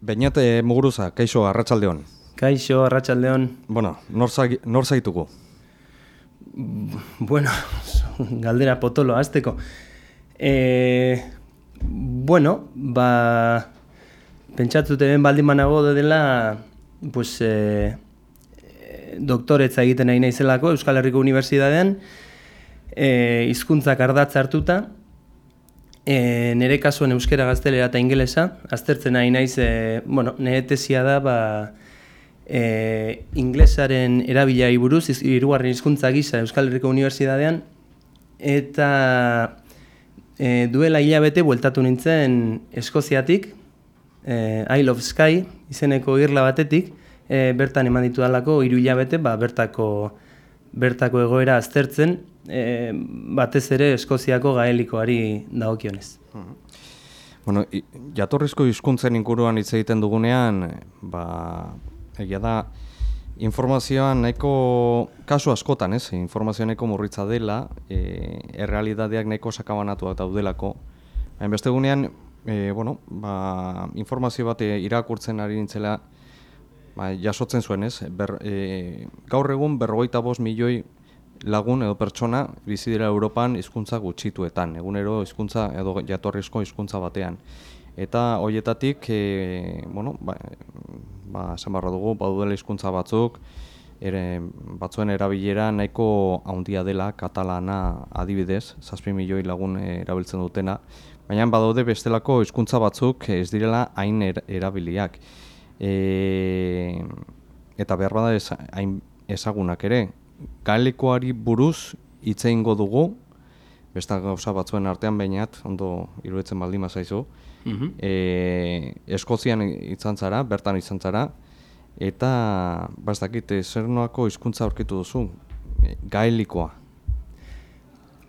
Beñate Muguruza, kaixo Arratsaldeon. Kaixo, Arratsaldeon. Bueno, nor, zai, nor zaituko? Bueno, galdera potolo hasteko. E, bueno, ba, pentsatute ben baldin banago dela, pues, e, doktoretza egiten nahi naizelako Euskal Herriko Unibertsitatean, e, hizkuntzak ardatz hartuta, e, nire kasuan euskera gaztelera eta ingelesa, aztertzen nahi naiz, e, bueno, nire tesia da, ba, e, inglesaren erabilai buruz, hirugarren hizkuntza gisa Euskal Herriko Unibertsitatean, eta e, duela hilabete bueltatu nintzen Eskoziatik, e, Isle of Sky, izeneko irla batetik, e, bertan eman ditu dalako, hiru hilabete, ba, bertako, bertako egoera aztertzen, e, batez ere Eskoziako gaelikoari dagokionez. Bueno, jatorrizko hizkuntzen inguruan hitz egiten dugunean, ba, egia da, informazioan nahiko kasu askotan, ez? Informazioa nahiko murritza dela, e, errealidadeak nahiko sakabanatuak daudelako. Hain beste gunean, e, bueno, ba, informazio bat irakurtzen ari nintzela, ba, jasotzen zuen, ez? Ber, e, gaur egun berrogeita bost milioi lagun edo pertsona bizi dira Europan hizkuntza gutxituetan, egunero hizkuntza edo jatorrizko hizkuntza batean. Eta hoietatik, e, bueno, ba, ba, barra dugu, badudela hizkuntza batzuk, ere, batzuen erabilera nahiko handia dela katalana adibidez, zazpi milioi lagun erabiltzen dutena, baina badaude bestelako hizkuntza batzuk ez direla hain er, erabiliak. E, eta behar bada ez, hain ezagunak ere, galikoari buruz hitz egingo dugu, beste gauza batzuen artean bainat, ondo iruditzen baldin mazaizu, Mm Eskozian izan zara, bertan izan zara, eta bastakit, zer noako hizkuntza aurkitu duzu, e, gaelikoa.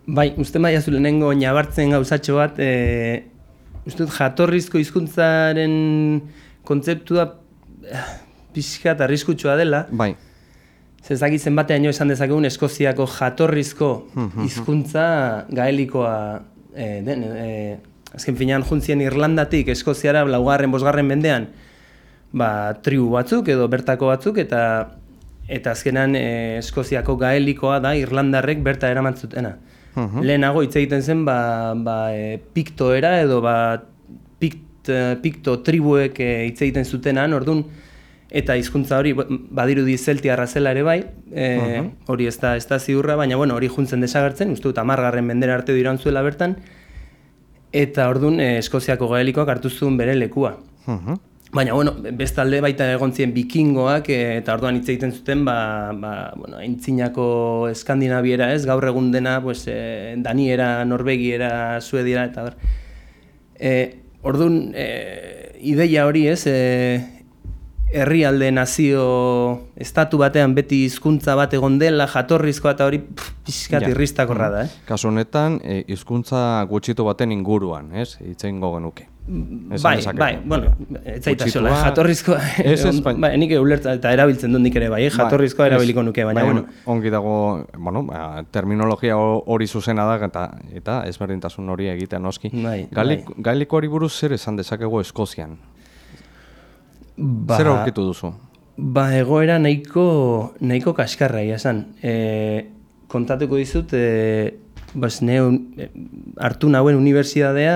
Bai, uste maia zulenengo nabartzen gauzatxo bat, e, uste jatorrizko hizkuntzaren kontzeptua eh, pixka eta arriskutsua dela. Bai. Zezakitzen batean jo esan dezakegun Eskoziako jatorrizko mhm. hizkuntza gaelikoa e, den, e, azken finean juntzien Irlandatik, Eskoziara, laugarren, bosgarren mendean, ba, tribu batzuk edo bertako batzuk, eta eta azkenan e, Eskoziako gaelikoa da Irlandarrek berta eramantzutena. Uh Lehenago hitz egiten zen ba, ba, e, piktoera edo ba, pikt, e, pikto tribuek e, hitz egiten zutenan, orduan, eta hizkuntza hori badirudi zeltiarra zela ere bai, e, hori ez da, ez da ziurra, baina bueno, hori juntzen desagertzen, uste dut amargarren mendera arte diran zuela bertan, eta orduan e, Eskoziako gaelikoak hartu zuen bere lekua. Uh Baina, bueno, bestalde baita egon ziren bikingoak, e, eta orduan hitz egiten zuten, ba, ba, bueno, entzinako eskandinabiera ez, gaur egun dena, pues, e, daniera, norbegiera, suediera, eta ber. E, orduan, e, ideia hori ez, e, herrialde nazio estatu batean beti hizkuntza bat egon dela jatorrizko eta hori pixkat irristakorra da, eh? Kasu honetan, e, hizkuntza gutxitu baten inguruan, ez? Itzen genuke. Bai, bai, bueno, ez zaita zola, jatorrizkoa, ez ez, bai, nik ulertza eta erabiltzen dut nik ere bai, eh? Bai, jatorrizkoa erabiliko nuke, baina, bai, bueno. Ongi dago, bueno, ba, terminologia hori zuzena da, eta, eta ezberdintasun hori egiten noski. Bai, Galik, bai. Galikoari buruz zer esan dezakegu Eskozian? Ba, Zer aurkitu duzu? Ba, egoera nahiko, nahiko kaskarra, esan. E, kontatuko dizut, e, bas, ne, e, hartu nahuen unibertsiadea,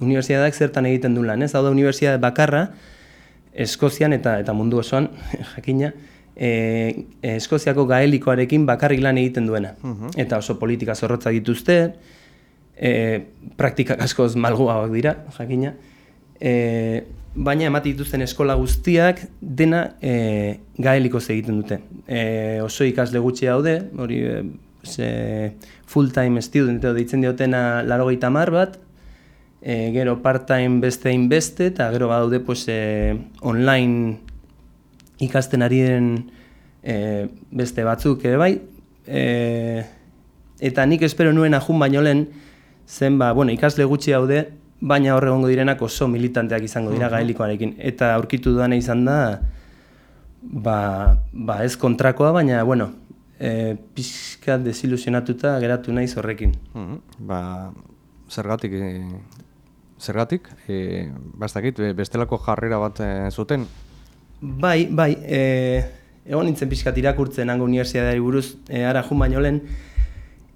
unibertsiadeak zertan egiten du lan, ez? Hau da unibertsiade bakarra, Eskozian eta eta mundu osoan, jakina, e, Eskoziako gaelikoarekin bakarrik lan egiten duena. Mhm. Eta oso politika zorrotza dituzte, e, praktikak askoz malguagoak dira, jakina. E, baina emati dituzten eskola guztiak dena e, gaeliko egiten dute. E, oso ikasle gutxi daude, hori e, full time student edo deitzen diotena laro mar bat, e, gero part time beste beste, eta gero badaude pues, e, online ikasten ari den e, beste batzuk ere bai. E, eta nik espero nuen ahun baino lehen, zen ba, bueno, ikasle gutxi daude, baina hor egongo direnak oso militanteak izango dira gaelikoarekin. Eta aurkitu duan izan da, ba, ba ez kontrakoa, baina, bueno, e, pixka desilusionatuta geratu naiz horrekin. Ba, zergatik e, zergatik, e, bastakit, bestelako jarrera bat e, zuten? Bai, bai, e, egon nintzen pixkat irakurtzen hango unibertsiadeari buruz, e, ara jun baino lehen,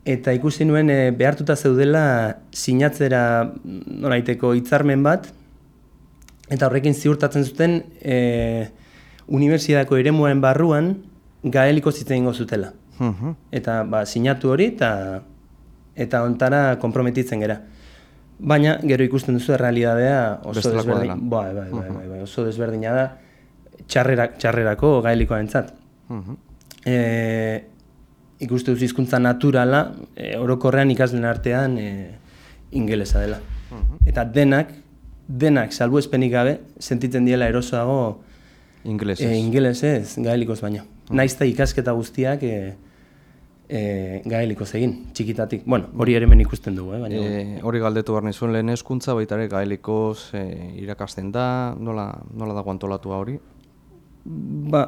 eta ikusi nuen e, behartuta zeudela sinatzera noraiteko hitzarmen bat, eta horrekin ziurtatzen zuten e, unibertsiadako eremuaren barruan gaeliko zitzen ingo zutela. Mhm. Eta ba, sinatu hori eta eta ontara konprometitzen gera. Baina gero ikusten duzu errealidadea oso desberdin, bai, bai, bai, bai, bai, oso desberdina da txarrera, txarrerako gaelikoarentzat. Mhm. E, ikuste duzu hizkuntza naturala, e, orokorrean ikasleen artean e, ingelesa dela. Eta denak, denak salbuespenik gabe, sentitzen diela erosoago Inglesez. e, ingelesez, gaelikoz baino. Naizta ikasketa guztiak e, e, gaelikoz egin, txikitatik. Bueno, hori ere hemen ikusten dugu, eh? baina... E, hori galdetu behar nizuen lehen eskuntza, baita ere gaelikoz e, irakasten da, nola, nola dago antolatua hori? Ba,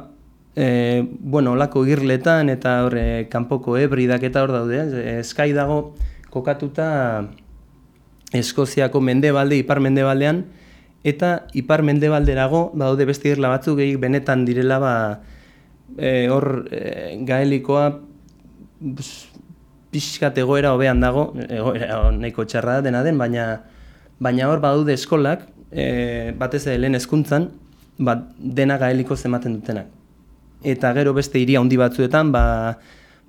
e, bueno, olako irletan eta horre kanpoko ebridak eta hor daude, eh? eskai dago kokatuta Eskoziako mendebalde, ipar mendebaldean, eta ipar mendebalderago daude beste irla batzuk gehik benetan direla ba, e, hor e, gaelikoa pixkat egoera hobean dago, egoera nahiko txarra dena den, baina baina hor badaude eskolak, e, batez ere lehen hezkuntzan, bat dena gaeliko ematen dutenak. Eta gero beste hiri handi batzuetan, ba,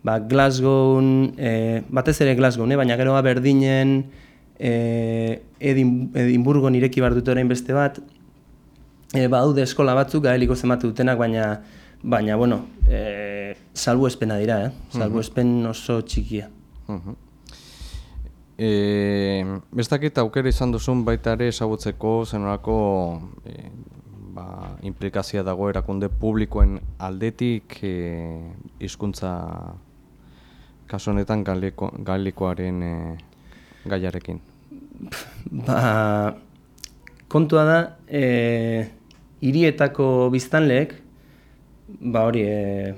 ba Glasgow, e, batez ere Glasgow, ne? baina gero Aberdinen, e, Edin, Edinburgo nireki bar dute orain beste bat, e, badaude eskola batzuk gaeliko zematu dutenak, baina baina bueno, e, salbuespena dira, eh? salbuespen oso txikia. Mhm. E, bestakit aukera izan duzun baita ere ezagutzeko zenolako e, ba, implikazioa dago erakunde publikoen aldetik e, hizkuntza kasu honetan galiko, galikoaren e, gaiarekin. Ba, kontua da, e, hirietako biztanleek, ba hori, e,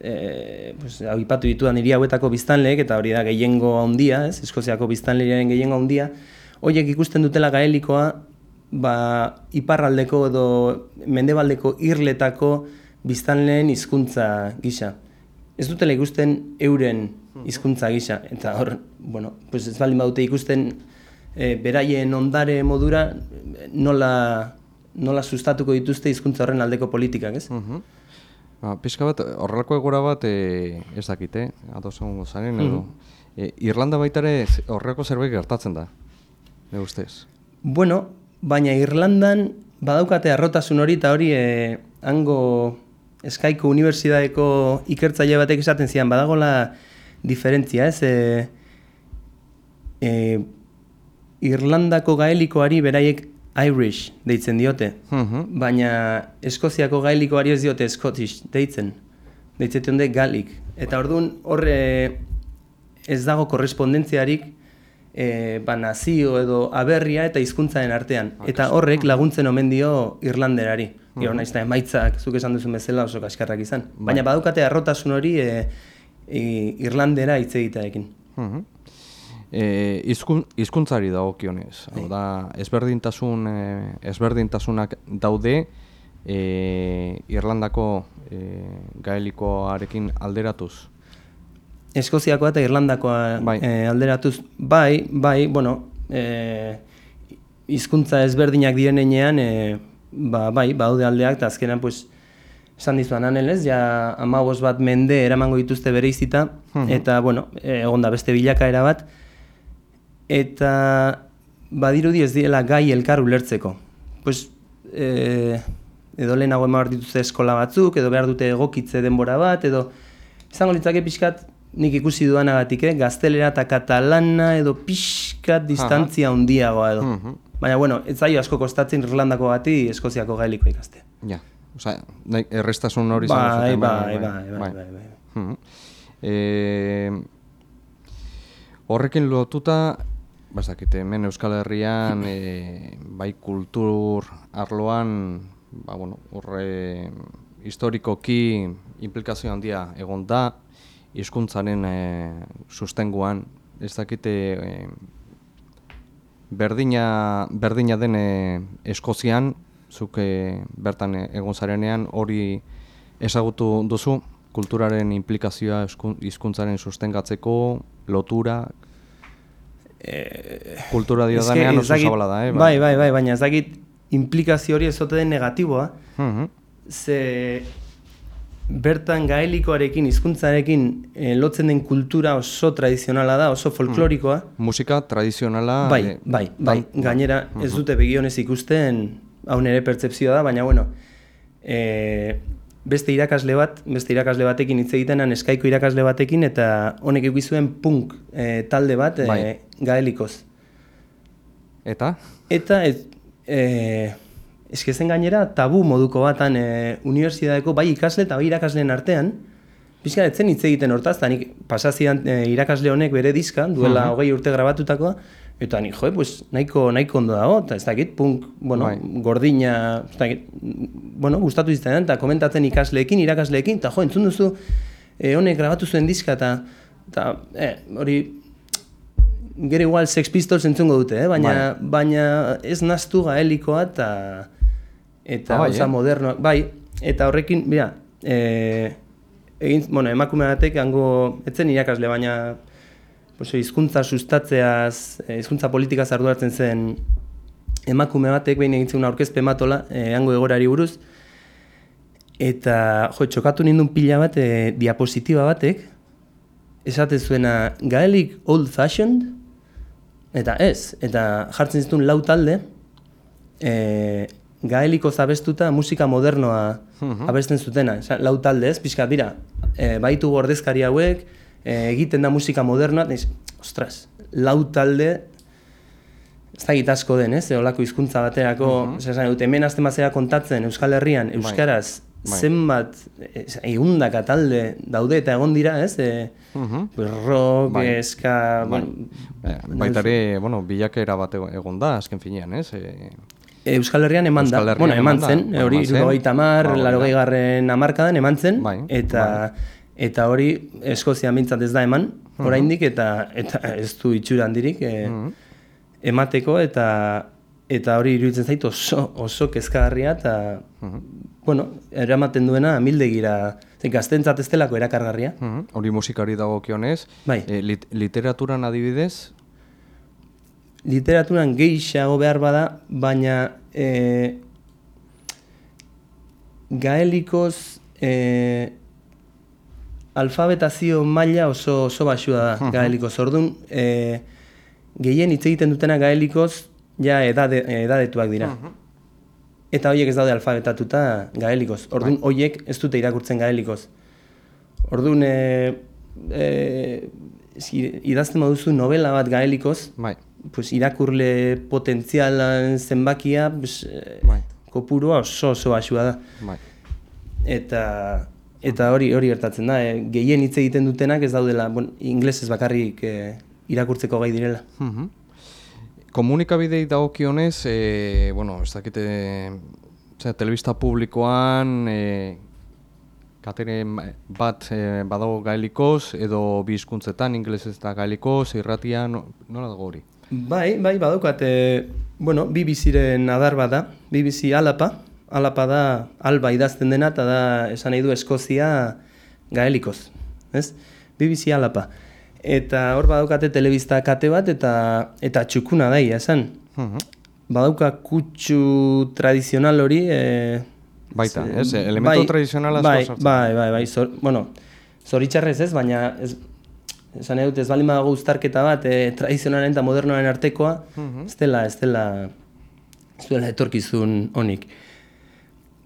e, pues, hau ipatu ditudan hiri hauetako biztanleek, eta hori da gehiengo handia, ez, Eskoziako biztanlearen gehiengo handia, horiek ikusten dutela gaelikoa, ba, iparraldeko edo mendebaldeko irletako biztanleen hizkuntza gisa. Ez dutela ikusten euren hizkuntza gisa, eta hor, bueno, pues ez baldin badute ikusten e, beraien ondare modura nola, nola sustatuko dituzte hizkuntza horren aldeko politikak, ez? Mhm. Ba, pixka bat, horrelako egora bat e, ez dakite, ados egongo zaren, edo. E, Irlanda baita ere horrelako zerbait gertatzen da, ne ustez. Bueno, baina Irlandan badaukate arrotasun hori eta hori e, hango eskaiko unibertsitateko ikertzaile batek esaten zian, badagola diferentzia, ez? E, e, Irlandako gaelikoari beraiek Irish deitzen diote, Mhm. baina Eskoziako gaelikoari ez diote Scottish deitzen, deitzen diote Gaelic. Eta orduan horre ez dago korrespondentziarik e, ba, nazio edo aberria eta hizkuntzaren artean. Eta horrek laguntzen omen dio Irlanderari. Gero naiz da emaitzak, zuk esan duzun bezala oso kaskarrak izan. Baina badukate arrotasun hori e, e, Irlandera hitz egitearekin. Mhm. E, izkun, izkuntzari dagokionez. Hau da, ezberdintasun, ezberdintasunak daude e, Irlandako e, gaelikoarekin alderatuz. Eskoziakoa eta Irlandakoa Bai. eh, alderatuz, bai, bai, bueno, eh, hizkuntza ezberdinak direnean, eh, ba, bai, baude aldeak, eta azkenan, pues, esan dizuan anelez, ja amabos bat mende eramango dituzte bere izita, eta, bueno, egon da beste bilakaera bat, eta badirudi ez diela gai elkar ulertzeko. Pues, eh, edo lehenago behar dituzte eskola batzuk, edo behar dute egokitze denbora bat, edo izango litzake pixkat nik ikusi duanagatik, eh? gaztelera eta katalana edo pixkat distantzia handiagoa edo. Mhm. Baina, bueno, ez zaio asko kostatzen Irlandako bati Eskoziako gaelikoa ikaste. Ja, osea, nahi, errestasun hori izango Bai, zuten, bai, bai, bai, bai, bai. Mhm. E, horrekin lotuta, bazakite, hemen Euskal Herrian, e, bai kultur arloan, ba, bueno, horre historikoki implikazio handia egon da, hizkuntzaren e, sustenguan, ez dakite e, berdina, berdina den eh, Eskozian, zuk eh, bertan egon zarenean, hori ezagutu duzu, kulturaren implikazioa hizkuntzaren sustengatzeko, lotura, kultura dio danean oso zabala da, eh? Bai, bai, bai, baina ez dakit implikazio hori ez den negatiboa, Mhm. ze bertan gaelikoarekin, hizkuntzarekin eh, lotzen den kultura oso tradizionala da, oso folklorikoa. Musika tradizionala... Bai, eh, bai, bai, dan- gainera ez dute begionez ikusten, hau nire pertzepzioa da, baina bueno, e, beste irakasle bat, beste irakasle batekin hitz egitenan eskaiko irakasle batekin eta honek egizuen punk e, talde bat e, gaelikoz. Eta? Eta ez, e, eskezen gainera tabu moduko batan e, unibertsitateko bai ikasle eta bai irakasleen artean, Pixka, etzen hitz egiten hortaz, eta nik pasazian e, irakasle honek bere diska, duela hogei urte grabatutakoa, eta nik, jo, pues, nahiko, nahiko ondo dago, eta ez dakit, punk, bueno, Bai. gordina, ez dakit, bueno, gustatu izan, eta komentatzen ikasleekin, irakasleekin, eta jo, entzun duzu, e, honek grabatu zuen diska, eta, eta eh, hori, gero igual Sex Pistols entzungo dute, eh? baina, baina ez naztu gaelikoa eta eta Ah, bai, eh? modernoak, bai, eta horrekin, mira, e, egin, bueno, emakume batek hango, etzen irakasle, baina pues, hizkuntza sustatzeaz, eh, hizkuntza politikaz arduratzen zen emakume batek behin egin zuen aurkezpen e, hango egorari buruz, eta jo, txokatu nindun pila bat e, diapositiba batek, esate zuena Gaelic old fashioned, eta ez, eta jartzen zituen lau talde, e, gaeliko zabestuta musika modernoa abesten zutena. Esan, lau talde ez, pixka, bira, e, baitu gordezkari hauek, e, egiten da musika modernoa, eta ostras, lau talde, ez da asko den, ez, olako hizkuntza baterako, uh esan dut, hemen azten bazera kontatzen Euskal Herrian, Euskaraz, Bai. zenbat, egundaka talde daude eta egon dira, ez, e, Mhm. pues rock, Bai. eska, Bai. bueno, Eh, Baita ere, bueno, bilakera bat ego- egon da, azken finean, ez? Eh, Euskal Herrian eman da, Herrian bueno, eman zen, hori irurogeita mar, Ba, hori da. larogei garren amarkadan eman zen, Bai, eta eta hori Eskozia mintzat ez da eman, oraindik eta eta ez du itxura handirik e, emateko eta eta hori iruditzen zait oso, oso kezkagarria eta bueno, eramaten duena amildegira, zen gaztentzat ez delako erakargarria. mhm, Hori musikari dagokionez, Bai. eh, lit literaturan adibidez, Literaturan gehiago behar bada, baina e, gaelikoz e, alfabetazio maila oso oso basua da gaelikoz. Orduan, e, gehien hitz egiten dutena gaelikoz ja edade, edadetuak dira. Eta horiek ez daude alfabetatuta gaelikoz. Orduan, horiek ez dute irakurtzen gaelikoz. Orduan, e, e, idazten baduzu novela bat gaelikoz, bai, pues, irakurle potentzialan zenbakia pues, eh, Bai. kopurua oso oso basua da. bai. Eta eta hori hori gertatzen da, eh, gehien hitz egiten dutenak ez daudela, bueno, inglesez bakarrik eh, irakurtzeko gai direla. Mhm. Komunikabidei dagokionez, e, bueno, ez dakite, ze, telebista publikoan, e, kateren bat e, badago gaelikoz, edo bi hizkuntzetan ingelesez eta gaelikoz, irratia, no, nola dago hori? Bai, bai, badaukat, e, bueno, BBC-ren adar bada, BBC Alapa, Alapa da alba idazten dena, eta da esan nahi du Eskozia gaelikoz, ez? BBC Alapa. Eta hor badaukate telebista kate bat, eta eta txukuna daia, esan. Mhm. Badauka kutsu tradizional hori, e, Baita, ez? Elementu tradizionala asko bai, bai, bai, bai, zor, bueno, zoritxarrez ez, baina ez, esan nahi dut ez baldin badago uztarketa bat, e, tradizionalen eta modernoaren artekoa, Mhm. ez dela, ez dela, ez duela etorkizun honik.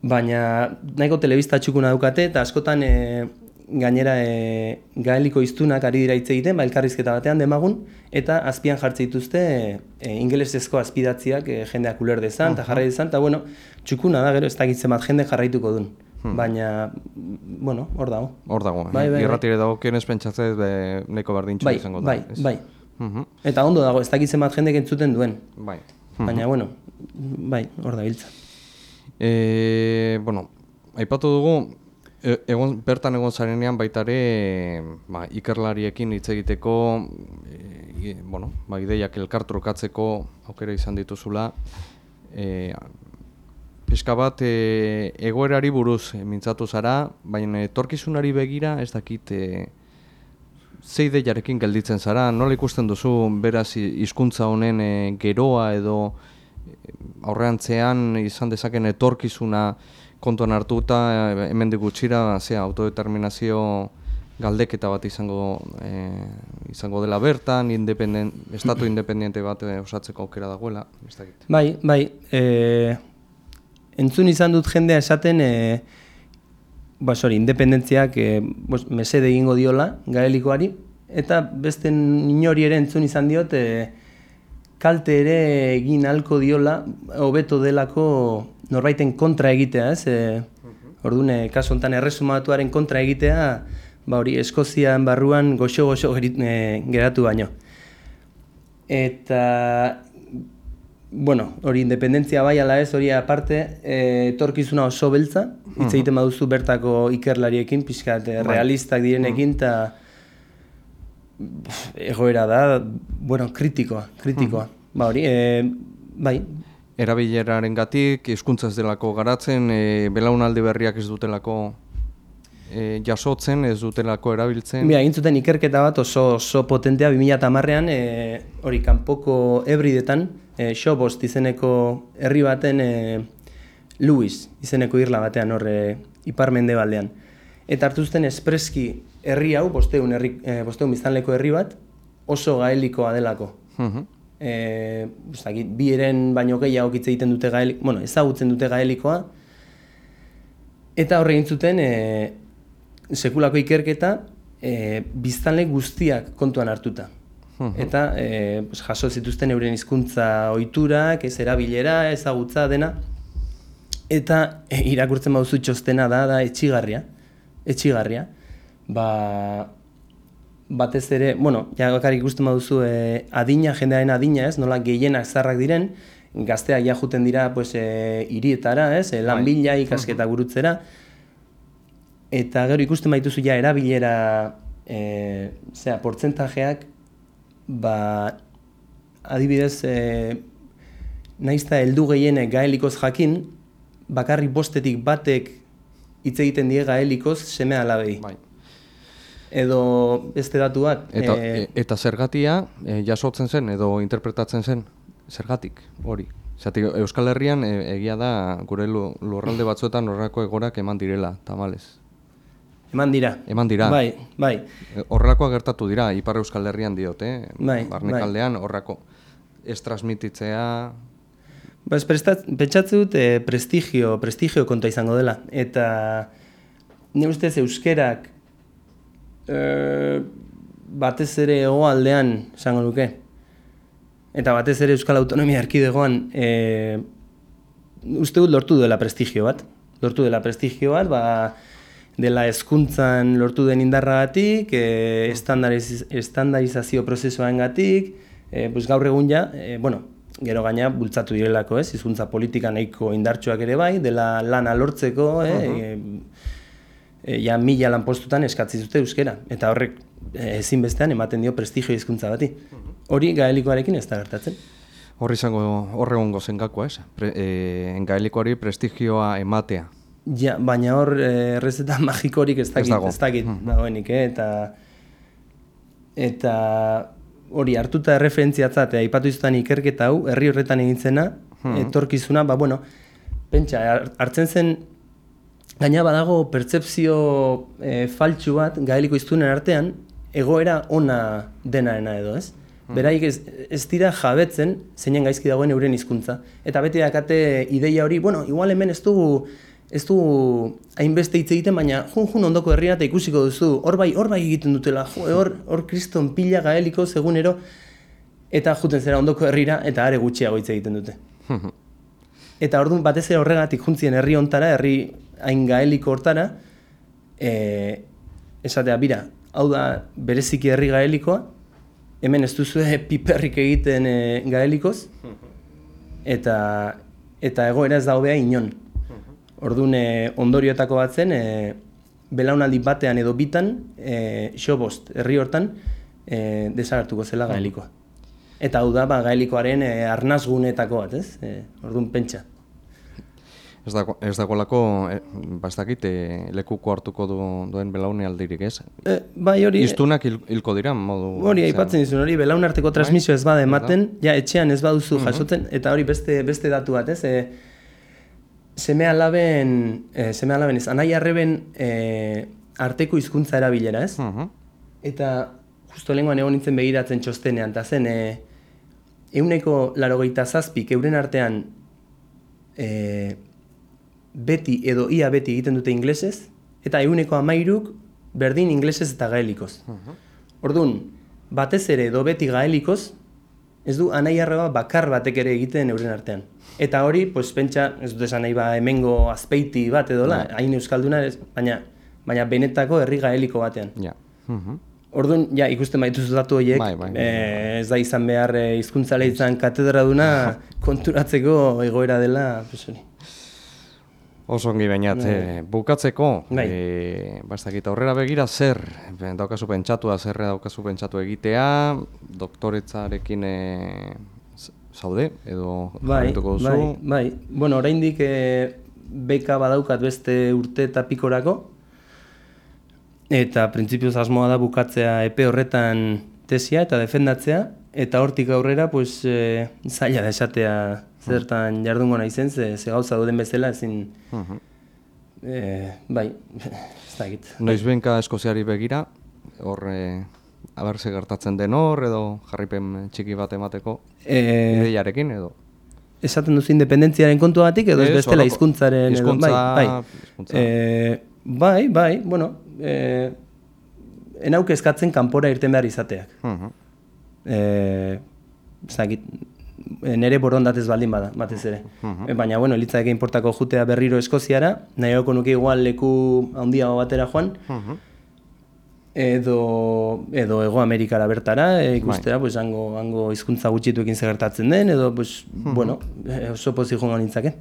Baina nahiko telebista txukuna daukate eta askotan e, gainera e, gaeliko iztunak ari dira hitz egiten, ba, elkarrizketa batean demagun, eta azpian jartze dituzte e, ingelesezko azpidatziak e, jendeak uler dezan, eta jarrai dezan, eta bueno, txukuna da gero ez dakitzen bat jende jarraituko dun. Baina, bueno, hor dago. Hor dago, Bai, bai, bai. irratire dagokionez pentsatzez be, neko berdintxo Bai, izango da. bai, ez? bai. Mhm. Eta ondo dago, ez dakitzen bat jendek entzuten duen. Bai. Baina, bueno, bai, hor da biltza. E, bueno, aipatu dugu, E, egon, bertan egon zarenean baita ere ba, ikerlariekin hitz egiteko e, bueno, ba, ideiak elkartrukatzeko aukera izan dituzula e, pixka bat e, egoerari buruz e, mintzatu zara baina etorkizunari begira ez dakit e, ze ideiarekin gelditzen zara nola ikusten duzu beraz hizkuntza honen e, geroa edo e, aurreantzean izan dezaken etorkizuna kontuan hartuta eh, hemen gutxira zea autodeterminazio galdeketa bat izango e, izango dela bertan, independent, estatu independiente bat e, osatzeko aukera dagoela. Bai, bai, e, entzun izan dut jendea esaten, e, ba, sorry, independentziak e, bos, mesede egingo diola, gaelikoari, eta beste inori ere entzun izan diot, e, kalte ere egin halko diola, hobeto delako norbaiten kontra egitea, ez? E, Ordune, kasu honetan erresumatuaren kontra egitea, ba hori Eskozian barruan goxo-goxo e, geratu baino. Eta, bueno, hori independentzia bai ala ez, hori aparte, e, etorkizuna oso beltza, hitz egiten baduzu bertako ikerlariekin, pixkat, bai. realistak direnekin, eta egoera da, bueno, kritikoa, kritikoa. Ba hori, e, bai, erabileraren gatik, izkuntza ez delako garatzen, e, belaunaldi berriak ez dutelako e, jasotzen, ez dutelako erabiltzen. Bia, zuten ikerketa bat oso, oso potentea 2008an, e, hori kanpoko ebridetan, e, Xobost izeneko herri baten, e, Luis izeneko irla batean horre iparmende baldean. Eta hartu zuten espreski herri hau, bosteun, herri, e, bosteun biztanleko herri bat, oso gaelikoa delako. Uh e, bi eren baino gehiago hitz egiten dute gaelik, bueno, ezagutzen dute gaelikoa, eta horre zuten e, sekulako ikerketa e, biztanle guztiak kontuan hartuta. Eta e, jaso zituzten euren hizkuntza ohiturak, ez erabilera, ezagutza dena, eta e, irakurtzen baduzu txostena da, da etxigarria, etxigarria, ba, batez ere, bueno, ja bakarrik ikusten baduzu e, adina, jendearen adina, ez, nola gehienak zarrak diren, gazteak ja juten dira pues, e, irietara, ez, e, lanbila, ikasketa gurutzera, eta gero ikusten baituzu ja erabilera, e, zera, portzentajeak, ba, adibidez, e, naizta heldu gehienek gaelikoz jakin, bakarrik bostetik batek hitz egiten die gaelikoz seme alabei. Bai edo beste datu bat. Eta, e, eta zergatia e, jasotzen zen edo interpretatzen zen zergatik hori. Zatik, Euskal Herrian e, egia da gure lurralde batzuetan horrako egorak eman direla, tamalez. Eman dira. Eman dira. Bai, bai. Horrakoa gertatu dira, Ipar Euskal Herrian diote, eh? bai, barnekaldean horrako ez transmititzea... Ba, pentsatze dut e, prestigio, prestigio konta izango dela. Eta ne ustez euskerak e, batez ere egoaldean esango nuke. Eta batez ere Euskal Autonomia Erkidegoan e, uste dut lortu dela prestigio bat. Lortu dela prestigio bat, ba, dela hezkuntzan lortu den indarragatik, e, estandariz, estandarizazio prozesuan gatik, e, pues gaur egun ja, e, bueno, gero gaina bultzatu direlako, ez, hizkuntza politika nahiko indartsuak ere bai, dela lana lortzeko, eh, e, ja mila lanpostutan eskatzi zute euskera, eta horrek ezinbestean ematen dio prestigio hizkuntza bati. Hori gaelikoarekin ez da gertatzen. Horri izango horregongo zengakoa ez, Pre, e, gaelikoari prestigioa ematea. Ja, baina hor e, errezeta magikorik ez dakit, ez, dakit, dagoenik, eh? eta eta hori hartuta erreferentziatzat, eta ipatu izutan ikerketa hau, herri horretan egintzena, hmm. etorkizuna, ba, bueno, pentsa, hartzen zen Gaina badago pertsepzio e, faltsu bat gaeliko iztunen artean, egoera ona denarena edo, ez? Hmm. Beraik ez, ez dira jabetzen zeinen gaizki dagoen euren hizkuntza. Eta beti dakate ideia hori, bueno, igual hemen ez dugu, ez dugu hainbeste hitz egiten, baina jun jun ondoko herria eta ikusiko duzu, hor bai, hor bai egiten dutela, hor, hor kriston pila gaeliko segunero, eta juten zera ondoko herrira, eta are gutxiago hitz egiten dute. eta orduan batez ere horregatik juntzien herri ontara, herri hain gaeliko hortara, e, esatea, bira, hau da bereziki herri gaelikoa, hemen ez duzu piperrik egiten e, gaelikoz, eta, eta egoera ez da hobea inon. Orduan, e, ondorioetako bat zen, e, belaunaldi batean edo bitan, e, xobost, herri hortan, e, desagertuko zela gaelikoa. Eta hau da, ba, gaelikoaren e, arnazgunetako bat, ez? E, orduan pentsa. Ez dago, ez dagoelako, e, ba ez dakit, e, lekuko hartuko du, duen belaune aldirik, ez? E, bai hori... Iztunak hil, hilko dira, modu... Hori, aipatzen dizun, hori, belaun arteko transmisio ez bada ematen, ja, etxean ez baduzu jasotzen, eta hori beste, beste datu bat, ez? E, seme alaben, e, seme alaben ez, anai arreben e, arteko hizkuntza erabilera, ez? Mhm. Eta justo lehenkoan egon nintzen begiratzen txostenean, eta zen, e, euneko larogeita zazpik euren artean e, beti edo ia beti egiten dute inglesez, eta euneko amairuk berdin inglesez eta gaelikoz. Orduan, batez ere edo beti gaelikoz, ez du anai arreba bakar batek ere egiten euren artean. Eta hori, pues, pentsa, ez dut esan nahi ba, hemengo azpeiti bat edola, hain euskalduna, ez, baina, baina benetako herri gaeliko batean. Ja. Mhm. Orduan, ja, ikusten baituzu datu horiek, Bai, bai, bai, eh, ez da izan behar eh, hizkuntzale izan katedraduna konturatzeko egoera dela, pues hori. Oso ongi bainat, eh, bukatzeko, Bai. eh, ba ez dakit, aurrera begira zer, daukazu pentsatua, zer daukazu pentsatu egitea, doktoretzarekin z- zaude, edo Bai, duzu. bai, bai. Bueno, oraindik eh, beka badaukat beste urte eta pikorako, eta printzipioz asmoa da bukatzea epe horretan tesia eta defendatzea, eta hortik aurrera, pues, eh, zaila da esatea zertan jardungo naizen, ze, ze gauza duden bezala ezin, Mhm. eh, bai, ez dakit. Noiz benka eskoziari begira, hor, eh, aber ze gertatzen den hor, edo jarripen txiki bat emateko, Eh, ideiarekin, edo. esaten duzu independentziaren kontuagatik edo ez bestela hizkuntzaren edo bai, bai. Eh, bai, bai, bueno, eh, enauk eskatzen kanpora irten behar izateak. Mhm. Eh, zakit, nere borondatez baldin bada, batez ere. Eh, baina, bueno, litzake inportako jutea berriro Eskoziara, nahiako nuke igual leku handiago batera joan, Mhm. Edo, edo Ego Amerikara bertara, e, ikustera, pues, hango, hango hizkuntza gutxituekin gertatzen den, edo, pues, bueno, eh, oso pozik joango nintzake.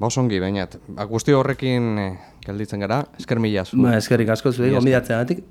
Ba oso ongi, bainat. Ba, guzti horrekin eh, gelditzen gara, esker mila zu. Ba, eskerrik asko zuei, gonbidatzeagatik.